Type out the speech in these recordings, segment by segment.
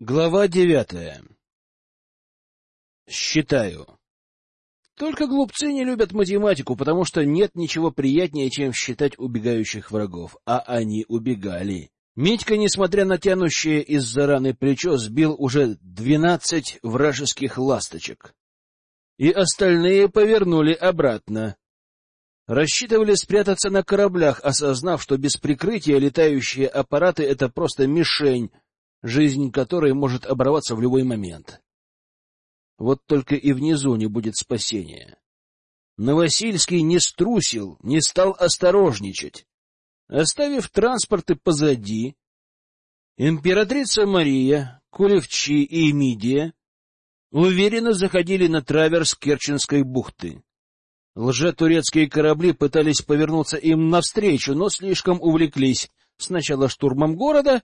Глава девятая. Считаю. Только глупцы не любят математику, потому что нет ничего приятнее, чем считать убегающих врагов. А они убегали. Митька, несмотря на тянущее из-за раны плечо, сбил уже двенадцать вражеских ласточек. И остальные повернули обратно. Рассчитывали спрятаться на кораблях, осознав, что без прикрытия летающие аппараты — это просто мишень, жизнь которой может оборваться в любой момент. Вот только и внизу не будет спасения. Новосильский не струсил, не стал осторожничать. Оставив транспорты позади, императрица Мария, Кулевчи и Мидия уверенно заходили на траверс Керченской бухты. Лжетурецкие корабли пытались повернуться им навстречу, но слишком увлеклись сначала штурмом города,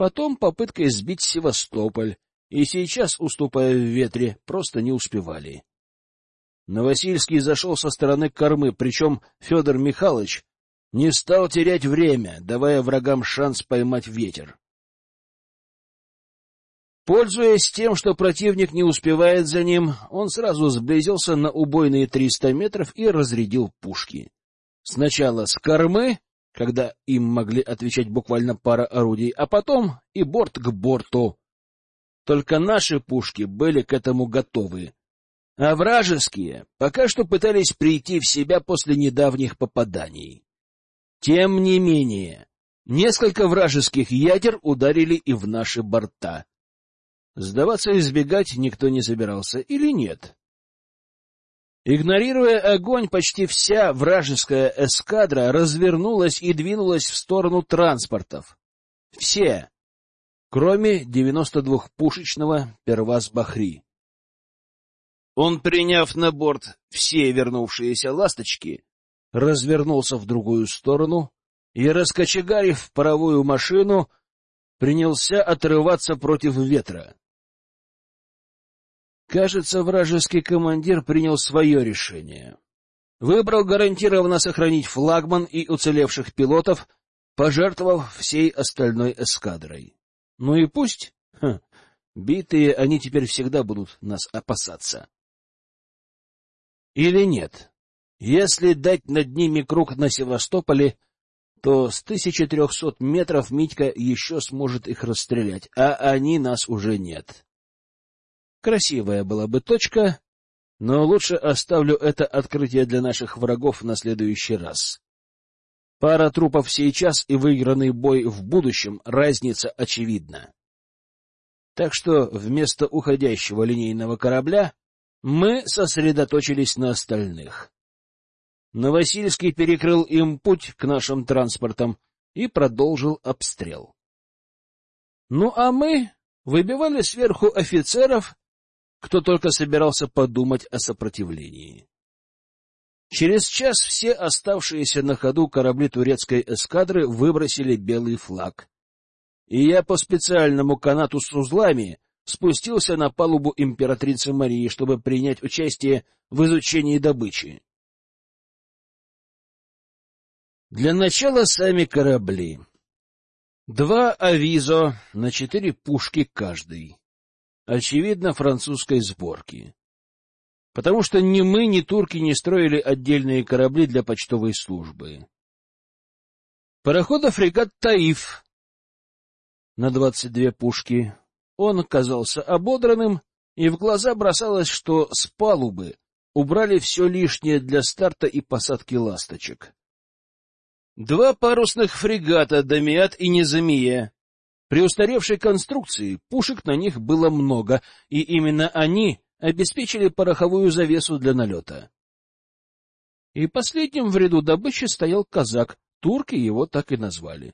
потом попыткой сбить Севастополь, и сейчас, уступая в ветре, просто не успевали. Новосильский зашел со стороны кормы, причем Федор Михайлович не стал терять время, давая врагам шанс поймать ветер. Пользуясь тем, что противник не успевает за ним, он сразу сблизился на убойные триста метров и разрядил пушки. Сначала с кормы, когда им могли отвечать буквально пара орудий, а потом и борт к борту. Только наши пушки были к этому готовы, а вражеские пока что пытались прийти в себя после недавних попаданий. Тем не менее, несколько вражеских ядер ударили и в наши борта. Сдаваться и избегать никто не собирался или нет? Игнорируя огонь, почти вся вражеская эскадра развернулась и двинулась в сторону транспортов. Все, кроме 92-пушечного Перваз-Бахри. Он, приняв на борт все вернувшиеся ласточки, развернулся в другую сторону и, раскочегарив паровую машину, принялся отрываться против ветра. Кажется, вражеский командир принял свое решение. Выбрал гарантированно сохранить флагман и уцелевших пилотов, пожертвовав всей остальной эскадрой. Ну и пусть. Ха, битые они теперь всегда будут нас опасаться. Или нет? Если дать над ними круг на Севастополе, то с 1300 метров Митька еще сможет их расстрелять, а они нас уже нет. Красивая была бы точка, но лучше оставлю это открытие для наших врагов на следующий раз. Пара трупов сейчас и выигранный бой в будущем, разница очевидна. Так что вместо уходящего линейного корабля мы сосредоточились на остальных. Новосильский перекрыл им путь к нашим транспортам и продолжил обстрел. Ну а мы выбивали сверху офицеров кто только собирался подумать о сопротивлении. Через час все оставшиеся на ходу корабли турецкой эскадры выбросили белый флаг. И я по специальному канату с узлами спустился на палубу императрицы Марии, чтобы принять участие в изучении добычи. Для начала сами корабли. Два авизо на четыре пушки каждый очевидно, французской сборки. Потому что ни мы, ни турки не строили отдельные корабли для почтовой службы. Парохода-фрегат «Таиф» на двадцать две пушки. Он казался ободранным, и в глаза бросалось, что с палубы убрали все лишнее для старта и посадки ласточек. Два парусных фрегата «Дамиат» и «Незамия» При устаревшей конструкции пушек на них было много, и именно они обеспечили пороховую завесу для налета. И последним в ряду добычи стоял казак, турки его так и назвали.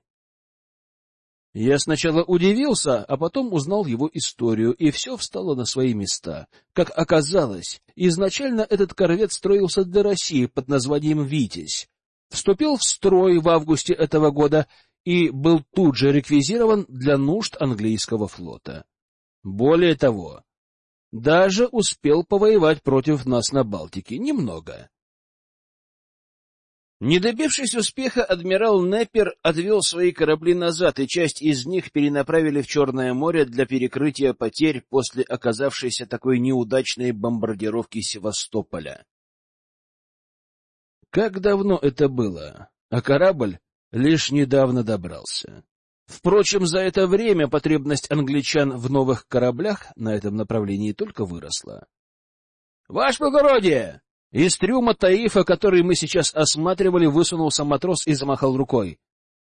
Я сначала удивился, а потом узнал его историю, и все встало на свои места. Как оказалось, изначально этот корвет строился для России под названием «Витязь». Вступил в строй в августе этого года и был тут же реквизирован для нужд английского флота. Более того, даже успел повоевать против нас на Балтике немного. Не добившись успеха, адмирал Неппер отвел свои корабли назад, и часть из них перенаправили в Черное море для перекрытия потерь после оказавшейся такой неудачной бомбардировки Севастополя. Как давно это было? А корабль лишь недавно добрался. Впрочем, за это время потребность англичан в новых кораблях на этом направлении только выросла. — Ваше благородие! Из трюма Таифа, который мы сейчас осматривали, высунулся матрос и замахал рукой.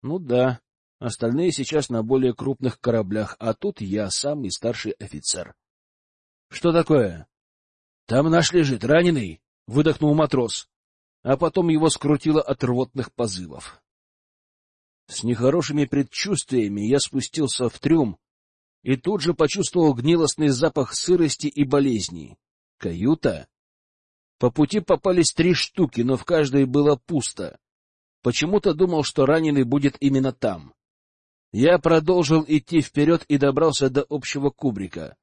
Ну да, остальные сейчас на более крупных кораблях, а тут я самый старший офицер. — Что такое? — Там наш лежит, раненый, — выдохнул матрос, а потом его скрутило от рвотных позывов. С нехорошими предчувствиями я спустился в трюм и тут же почувствовал гнилостный запах сырости и болезней. Каюта по пути попались три штуки, но в каждой было пусто. Почему-то думал, что раненый будет именно там. Я продолжил идти вперед и добрался до общего кубрика.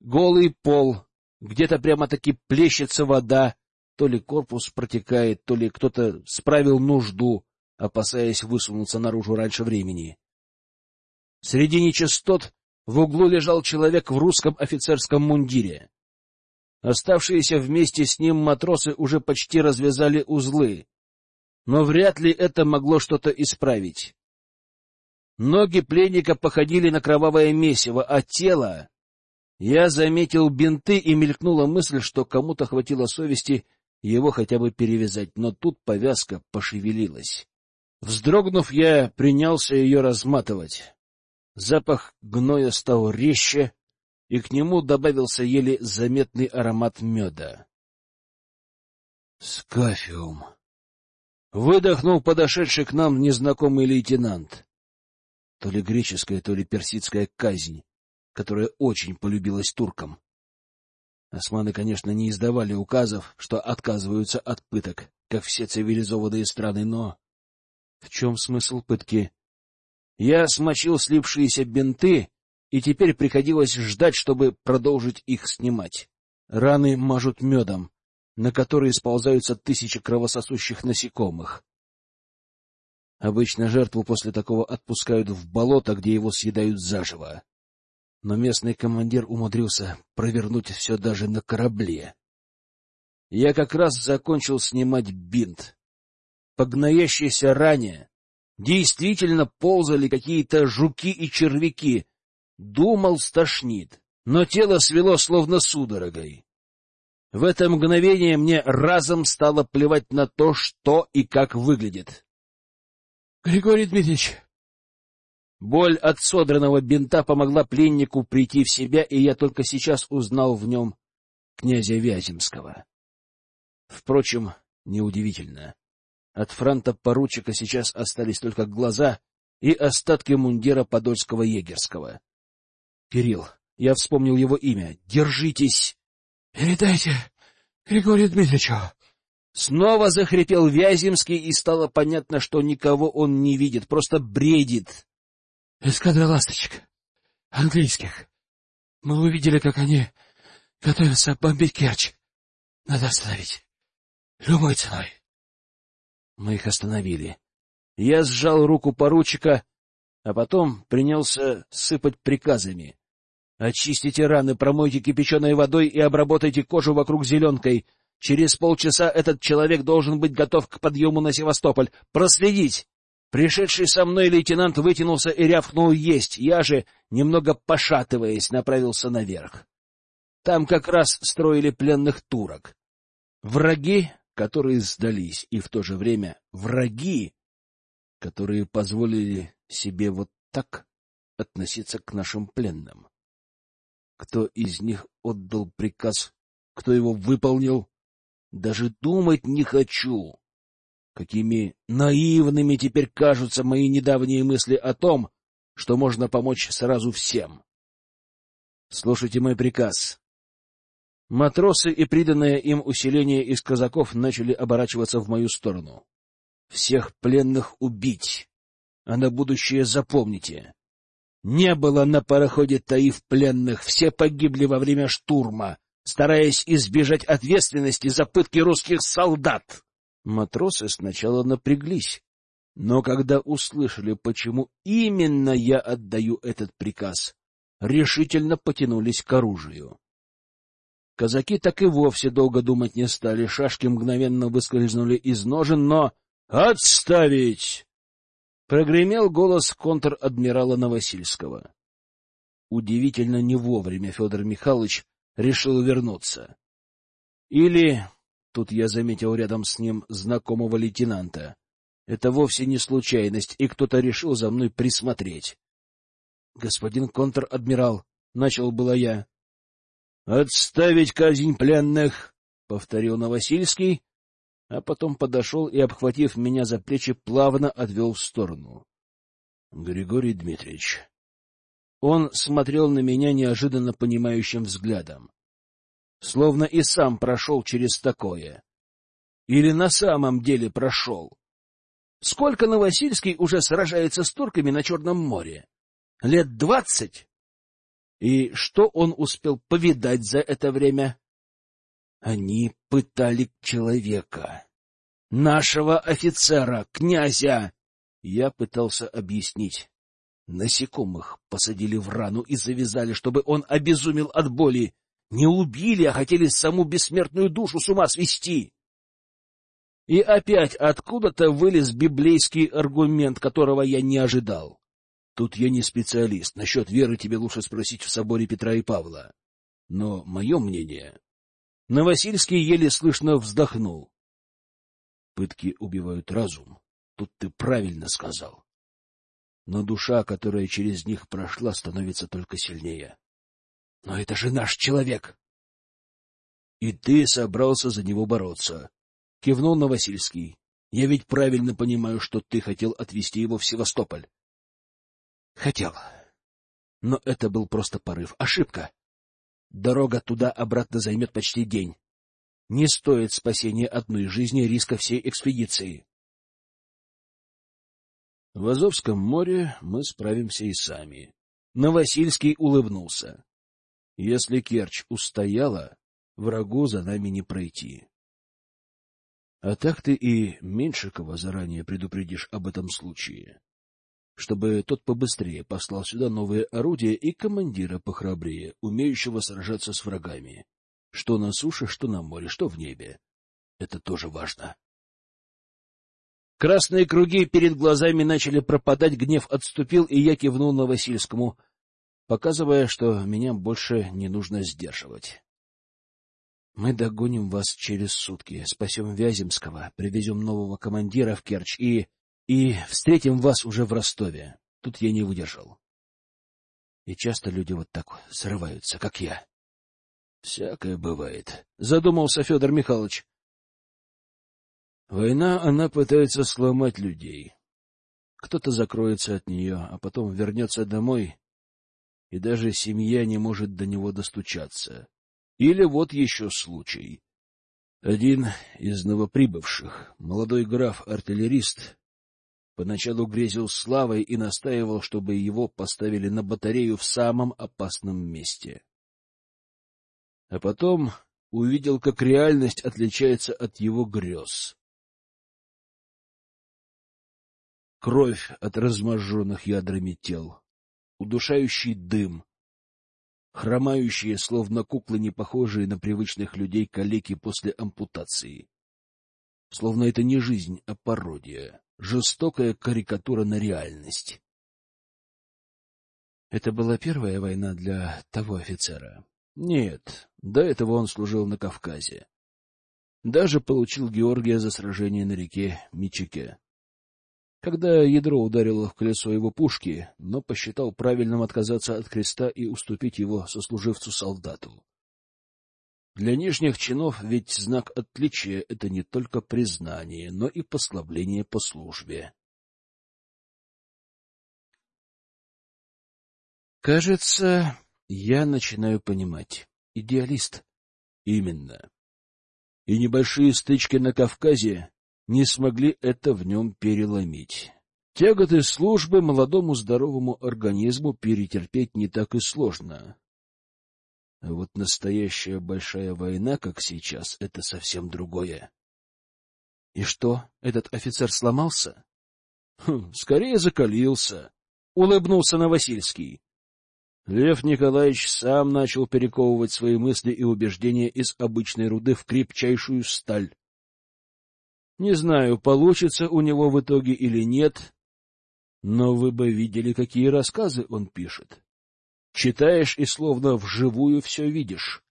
Голый пол, где-то прямо-таки плещется вода, то ли корпус протекает, то ли кто-то справил нужду, опасаясь высунуться наружу раньше времени. Среди нечистот в углу лежал человек в русском офицерском мундире. Оставшиеся вместе с ним матросы уже почти развязали узлы, но вряд ли это могло что-то исправить. Ноги пленника походили на кровавое месиво, а тело... Я заметил бинты, и мелькнула мысль, что кому-то хватило совести его хотя бы перевязать, но тут повязка пошевелилась. Вздрогнув, я принялся ее разматывать. Запах гноя стал резче, и к нему добавился еле заметный аромат меда. «Скафиум!» — выдохнул подошедший к нам незнакомый лейтенант. То ли греческая, то ли персидская казнь, которая очень полюбилась туркам. Османы, конечно, не издавали указов, что отказываются от пыток, как все цивилизованные страны, но... В чем смысл пытки? Я смочил слипшиеся бинты и теперь приходилось ждать, чтобы продолжить их снимать. Раны мажут медом, на которые сползаются тысячи кровососущих насекомых. Обычно жертву после такого отпускают в болото, где его съедают заживо. Но местный командир умудрился провернуть все даже на корабле. Я как раз закончил снимать бинт. По гноящейся ране действительно ползали какие-то жуки и червяки, Думал, стошнит, но тело свело словно судорогой. В это мгновение мне разом стало плевать на то, что и как выглядит. — Григорий Дмитриевич! Боль от содранного бинта помогла пленнику прийти в себя, и я только сейчас узнал в нем князя Вяземского. Впрочем, неудивительно. От франта поручика сейчас остались только глаза и остатки мундира подольского егерского. Кирилл. Я вспомнил его имя. Держитесь. Передайте Григорию Дмитриевичу. Снова захрипел Вяземский, и стало понятно, что никого он не видит, просто бредит. Эскадра ласточек. Английских. Мы увидели, как они готовятся бомбить Керчь. Надо остановить. Любой ценой. Мы их остановили. Я сжал руку поручика, а потом принялся сыпать приказами. Очистите раны, промойте кипяченой водой и обработайте кожу вокруг зеленкой. Через полчаса этот человек должен быть готов к подъему на Севастополь. Проследить! Пришедший со мной лейтенант вытянулся и рявкнул есть. Я же, немного пошатываясь, направился наверх. Там как раз строили пленных турок. Враги, которые сдались, и в то же время враги, которые позволили себе вот так относиться к нашим пленным. Кто из них отдал приказ, кто его выполнил, даже думать не хочу. Какими наивными теперь кажутся мои недавние мысли о том, что можно помочь сразу всем. Слушайте мой приказ. Матросы и приданное им усиление из казаков начали оборачиваться в мою сторону. Всех пленных убить, а на будущее запомните. Не было на пароходе Таиф пленных, все погибли во время штурма, стараясь избежать ответственности за пытки русских солдат. Матросы сначала напряглись, но когда услышали, почему именно я отдаю этот приказ, решительно потянулись к оружию. Казаки так и вовсе долго думать не стали, шашки мгновенно выскользнули из ножен, но... «Отставить!» — прогремел голос контр-адмирала Новосильского. Удивительно не вовремя Федор Михайлович решил вернуться. Или, тут я заметил рядом с ним знакомого лейтенанта, это вовсе не случайность, и кто-то решил за мной присмотреть. — Господин контр-адмирал, — начал было я. — Отставить казнь пленных, — повторил Новосильский, а потом подошел и, обхватив меня за плечи, плавно отвел в сторону. — Григорий Дмитриевич. Он смотрел на меня неожиданно понимающим взглядом. Словно и сам прошел через такое. Или на самом деле прошел. Сколько Новосильский уже сражается с турками на Черном море? Лет двадцать? И что он успел повидать за это время? Они пытали человека. Нашего офицера, князя. Я пытался объяснить. Насекомых посадили в рану и завязали, чтобы он обезумел от боли. Не убили, а хотели саму бессмертную душу с ума свести. И опять откуда-то вылез библейский аргумент, которого я не ожидал. Тут я не специалист. Насчет веры тебе лучше спросить в соборе Петра и Павла. Но мое мнение... Новосильский еле слышно вздохнул. Пытки убивают разум. Тут ты правильно сказал. Но душа, которая через них прошла, становится только сильнее. Но это же наш человек! И ты собрался за него бороться. Кивнул Новосильский. Я ведь правильно понимаю, что ты хотел отвезти его в Севастополь. Хотел. Но это был просто порыв. Ошибка. Дорога туда-обратно займет почти день. Не стоит спасения одной жизни риска всей экспедиции. В Азовском море мы справимся и сами. Новосильский улыбнулся. Если Керчь устояла, врагу за нами не пройти. А так ты и Меньшикова заранее предупредишь об этом случае, чтобы тот побыстрее послал сюда новые орудия и командира похрабрее, умеющего сражаться с врагами, что на суше, что на море, что в небе. Это тоже важно. Красные круги перед глазами начали пропадать, гнев отступил, и я кивнул на Васильскому, показывая, что меня больше не нужно сдерживать. Мы догоним вас через сутки, спасем Вяземского, привезем нового командира в Керчь и... и встретим вас уже в Ростове. Тут я не выдержал. И часто люди вот так срываются, как я. — Всякое бывает, — задумался Федор Михайлович. Война, она пытается сломать людей. Кто-то закроется от нее, а потом вернется домой, и даже семья не может до него достучаться. Или вот еще случай. Один из новоприбывших, молодой граф-артиллерист, поначалу грезил славой и настаивал, чтобы его поставили на батарею в самом опасном месте. А потом увидел, как реальность отличается от его грез. Кровь от разможженных ядрами тел, удушающий дым, хромающие, словно куклы, не похожие на привычных людей калеки после ампутации. Словно это не жизнь, а пародия, жестокая карикатура на реальность. Это была первая война для того офицера. Нет, до этого он служил на Кавказе. Даже получил Георгия за сражение на реке Мичике когда ядро ударило в колесо его пушки, но посчитал правильным отказаться от креста и уступить его сослуживцу-солдату. Для нижних чинов ведь знак отличия — это не только признание, но и послабление по службе. Кажется, я начинаю понимать. Идеалист. Именно. И небольшие стычки на Кавказе не смогли это в нем переломить. Тяготы службы молодому здоровому организму перетерпеть не так и сложно. А вот настоящая большая война, как сейчас, это совсем другое. И что, этот офицер сломался? Хм, скорее закалился, улыбнулся Новосильский. Лев Николаевич сам начал перековывать свои мысли и убеждения из обычной руды в крепчайшую сталь. Не знаю, получится у него в итоге или нет, но вы бы видели, какие рассказы он пишет. Читаешь и словно вживую все видишь.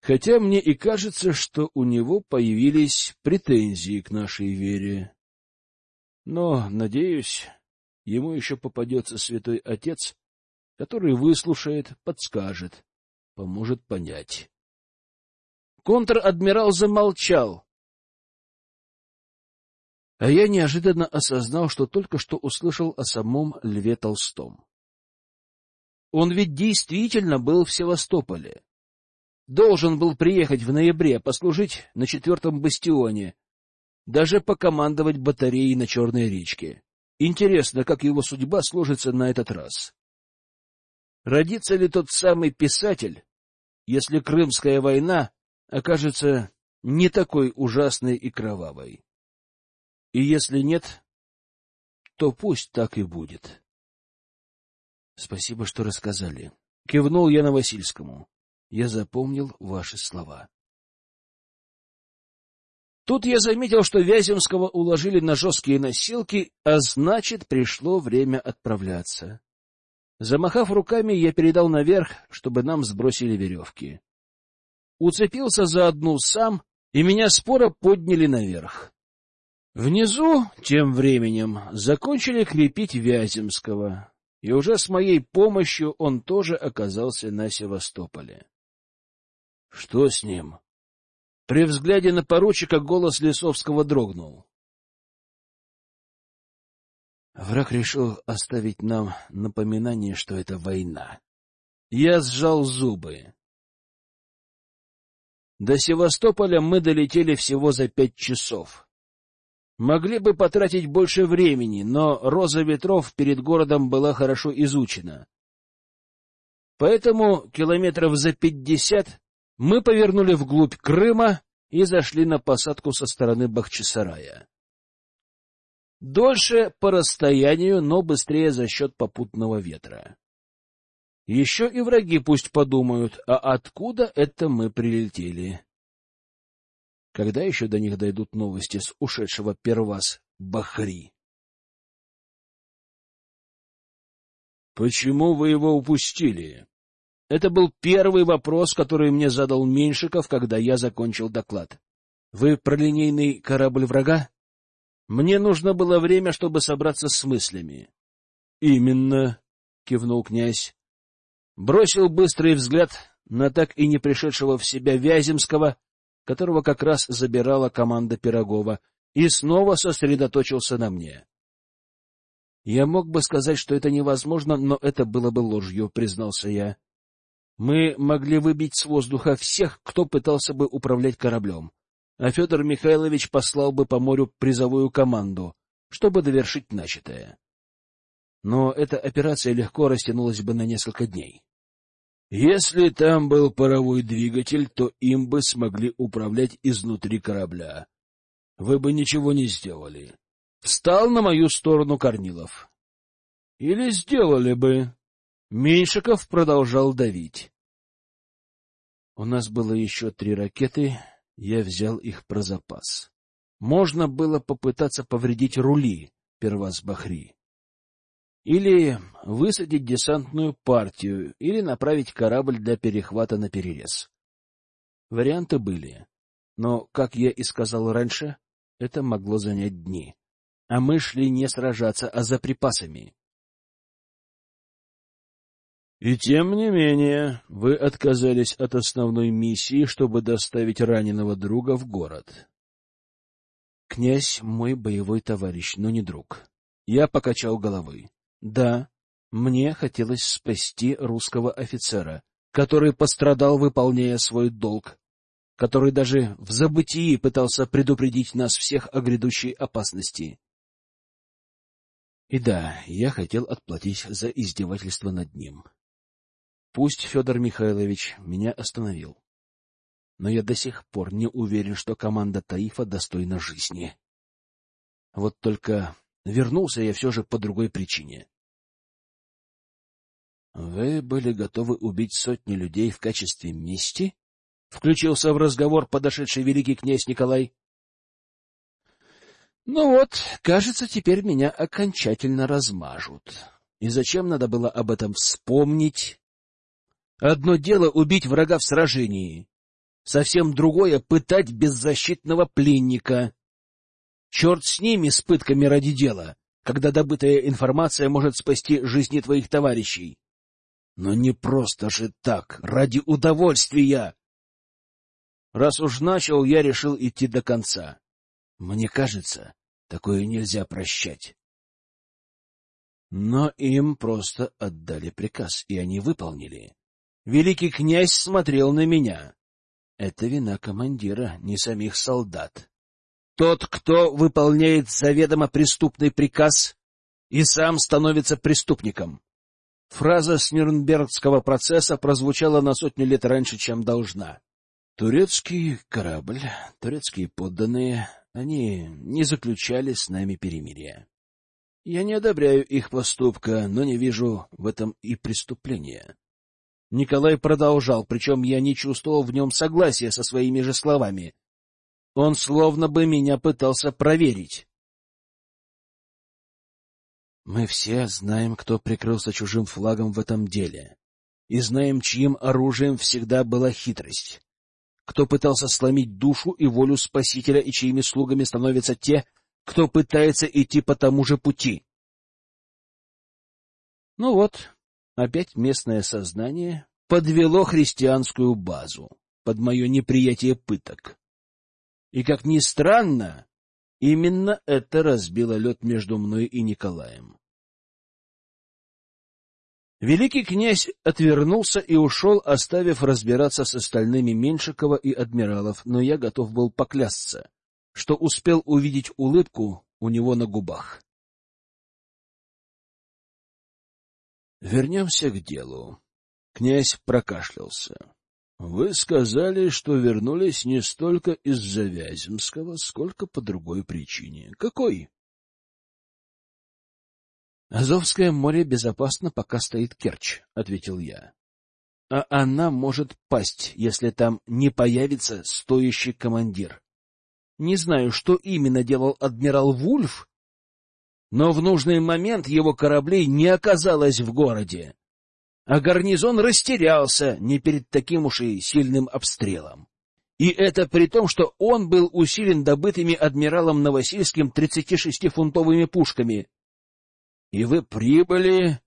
Хотя мне и кажется, что у него появились претензии к нашей вере. Но, надеюсь, ему еще попадется святой отец, который выслушает, подскажет, поможет понять. Контр-адмирал замолчал. А я неожиданно осознал, что только что услышал о самом Льве Толстом. Он ведь действительно был в Севастополе. Должен был приехать в ноябре, послужить на четвертом бастионе, даже покомандовать батареей на Черной речке. Интересно, как его судьба сложится на этот раз. Родится ли тот самый писатель, если Крымская война окажется не такой ужасной и кровавой? И если нет, то пусть так и будет. Спасибо, что рассказали. Кивнул я на Васильскому. Я запомнил ваши слова. Тут я заметил, что Вяземского уложили на жесткие носилки, а значит, пришло время отправляться. Замахав руками, я передал наверх, чтобы нам сбросили веревки. Уцепился за одну сам, и меня споро подняли наверх. Внизу, тем временем, закончили крепить Вяземского, и уже с моей помощью он тоже оказался на Севастополе. — Что с ним? При взгляде на поручика голос Лисовского дрогнул. Враг решил оставить нам напоминание, что это война. Я сжал зубы. До Севастополя мы долетели всего за пять часов. Могли бы потратить больше времени, но роза ветров перед городом была хорошо изучена. Поэтому километров за пятьдесят мы повернули вглубь Крыма и зашли на посадку со стороны Бахчисарая. Дольше по расстоянию, но быстрее за счет попутного ветра. Еще и враги пусть подумают, а откуда это мы прилетели? Когда еще до них дойдут новости с ушедшего первас Бахри? «Почему вы его упустили?» Это был первый вопрос, который мне задал Меньшиков, когда я закончил доклад. «Вы про линейный корабль врага?» Мне нужно было время, чтобы собраться с мыслями. — Именно, — кивнул князь. Бросил быстрый взгляд на так и не пришедшего в себя Вяземского, которого как раз забирала команда Пирогова, и снова сосредоточился на мне. Я мог бы сказать, что это невозможно, но это было бы ложью, признался я. Мы могли выбить с воздуха всех, кто пытался бы управлять кораблем а Федор Михайлович послал бы по морю призовую команду, чтобы довершить начатое. Но эта операция легко растянулась бы на несколько дней. Если там был паровой двигатель, то им бы смогли управлять изнутри корабля. Вы бы ничего не сделали. Встал на мою сторону Корнилов. Или сделали бы. Меньшиков продолжал давить. У нас было еще три ракеты, я взял их про запас. Можно было попытаться повредить рули первас Бахри. Или высадить десантную партию, или направить корабль для перехвата на перерез. Варианты были. Но, как я и сказал раньше, это могло занять дни. А мы шли не сражаться, а за припасами. И тем не менее, вы отказались от основной миссии, чтобы доставить раненого друга в город. Князь — мой боевой товарищ, но не друг. Я покачал головой. Да, мне хотелось спасти русского офицера, который пострадал, выполняя свой долг, который даже в забытии пытался предупредить нас всех о грядущей опасности. И да, я хотел отплатить за издевательство над ним. Пусть Федор Михайлович меня остановил. но я до сих пор не уверен, что команда Таифа достойна жизни. Вот только вернулся я все же по другой причине. — Вы были готовы убить сотни людей в качестве мести? — включился в разговор подошедший великий князь Николай. — Ну вот, кажется, теперь меня окончательно размажут. И зачем надо было об этом вспомнить? Одно дело убить врага в сражении, совсем другое — пытать беззащитного пленника. Черт с ними, с пытками ради дела, когда добытая информация может спасти жизни твоих товарищей. Но не просто же так, ради удовольствия. Раз уж начал, я решил идти до конца. Мне кажется, такое нельзя прощать. Но им просто отдали приказ, и они выполнили. Великий князь смотрел на меня. Это вина командира, не самих солдат. Тот, кто выполняет заведомо преступный приказ, и сам становится преступником. Фраза с Нюрнбергского процесса прозвучала на сотню лет раньше, чем должна. Турецкий корабль, турецкие подданные, они не заключали с нами перемирия. Я не одобряю их поступка, но не вижу в этом и преступления. Николай продолжал, причем я не чувствовал в нем согласия со своими же словами. Он словно бы меня пытался проверить. Мы все знаем, кто прикрылся чужим флагом в этом деле, и знаем, чьим оружием всегда была хитрость. Кто пытался сломить душу и волю Спасителя, и чьими слугами становятся те, кто пытается идти по тому же пути. Ну вот, опять местное сознание подвело христианскую базу под мое неприятие пыток. И, как ни странно, именно это разбило лед между мной и Николаем. Великий князь отвернулся и ушел, оставив разбираться с остальными Меньшикова и адмиралов, но я готов был поклясться, что успел увидеть улыбку у него на губах. Вернемся к делу. Князь прокашлялся. Вы сказали, что вернулись не столько из-за Вяземского, сколько по другой причине. Какой? Азовское море безопасно, пока стоит Керчь, ответил я. А она может пасть, если там не появится стоящий командир. Не знаю, что именно делал адмирал Вульф, но в нужный момент его кораблей не оказалось в городе, а гарнизон растерялся не перед таким уж и сильным обстрелом. И это при том, что он был усилен добытыми адмиралом Новосильским 36-фунтовыми пушками. И вы прибыли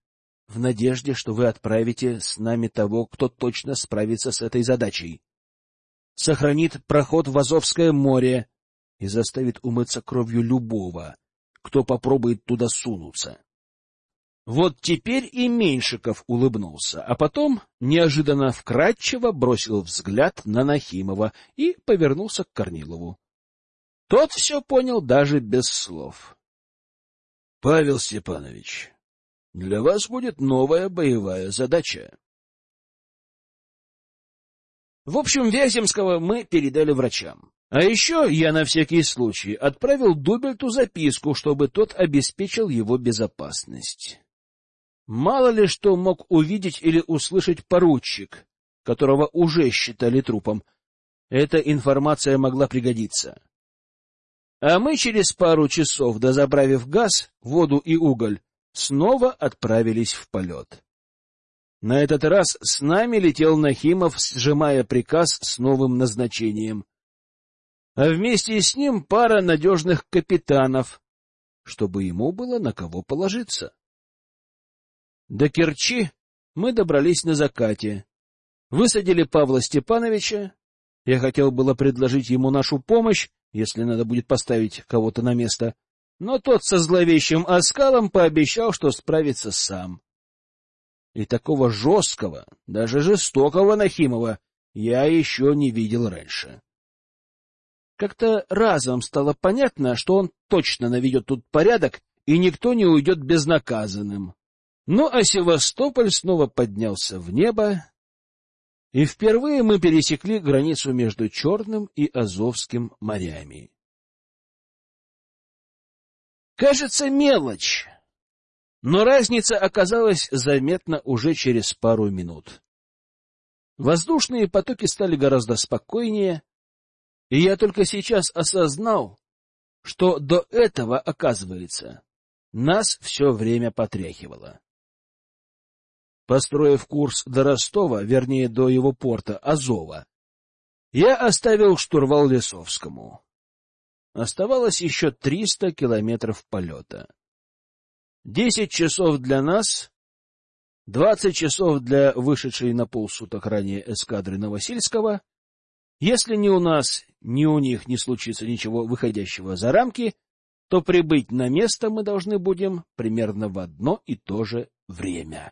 в надежде, что вы отправите с нами того, кто точно справится с этой задачей. Сохранит проход в Азовское море, и заставит умыться кровью любого, кто попробует туда сунуться. Вот теперь и Меньшиков улыбнулся, а потом неожиданно вкратчиво бросил взгляд на Нахимова и повернулся к Корнилову. Тот все понял даже без слов. — Павел Степанович, для вас будет новая боевая задача. В общем, Вяземского мы передали врачам. А еще я на всякий случай отправил Дубельту записку, чтобы тот обеспечил его безопасность. Мало ли что мог увидеть или услышать поручик, которого уже считали трупом. Эта информация могла пригодиться. А мы через пару часов, дозаправив газ, воду и уголь, снова отправились в полет. На этот раз с нами летел Нахимов, сжимая приказ с новым назначением — а вместе с ним пара надежных капитанов, чтобы ему было на кого положиться. До Керчи мы добрались на закате, высадили Павла Степановича. Я хотел было предложить ему нашу помощь, если надо будет поставить кого-то на место, но тот со зловещим оскалом пообещал, что справится сам. И такого жесткого, даже жестокого Нахимова я еще не видел раньше. Как-то разом стало понятно, что он точно наведет тут порядок, и никто не уйдет безнаказанным. Ну, а Севастополь снова поднялся в небо, И впервые мы пересекли границу между Черным и Азовским морями. Кажется, мелочь, но разница оказалась заметна уже через пару минут. Воздушные потоки стали гораздо спокойнее, и я только сейчас осознал, что до этого, оказывается, нас все время потряхивало. Построив курс до Ростова, вернее, до его порта Азова, я оставил штурвал Лесовскому. Оставалось еще триста километров полета. Десять часов для нас, двадцать часов для вышедшей на полсуток ранее эскадры Новосильского. Если ни у нас, ни у них не случится ничего выходящего за рамки, то прибыть на место мы должны будем примерно в одно и то же время.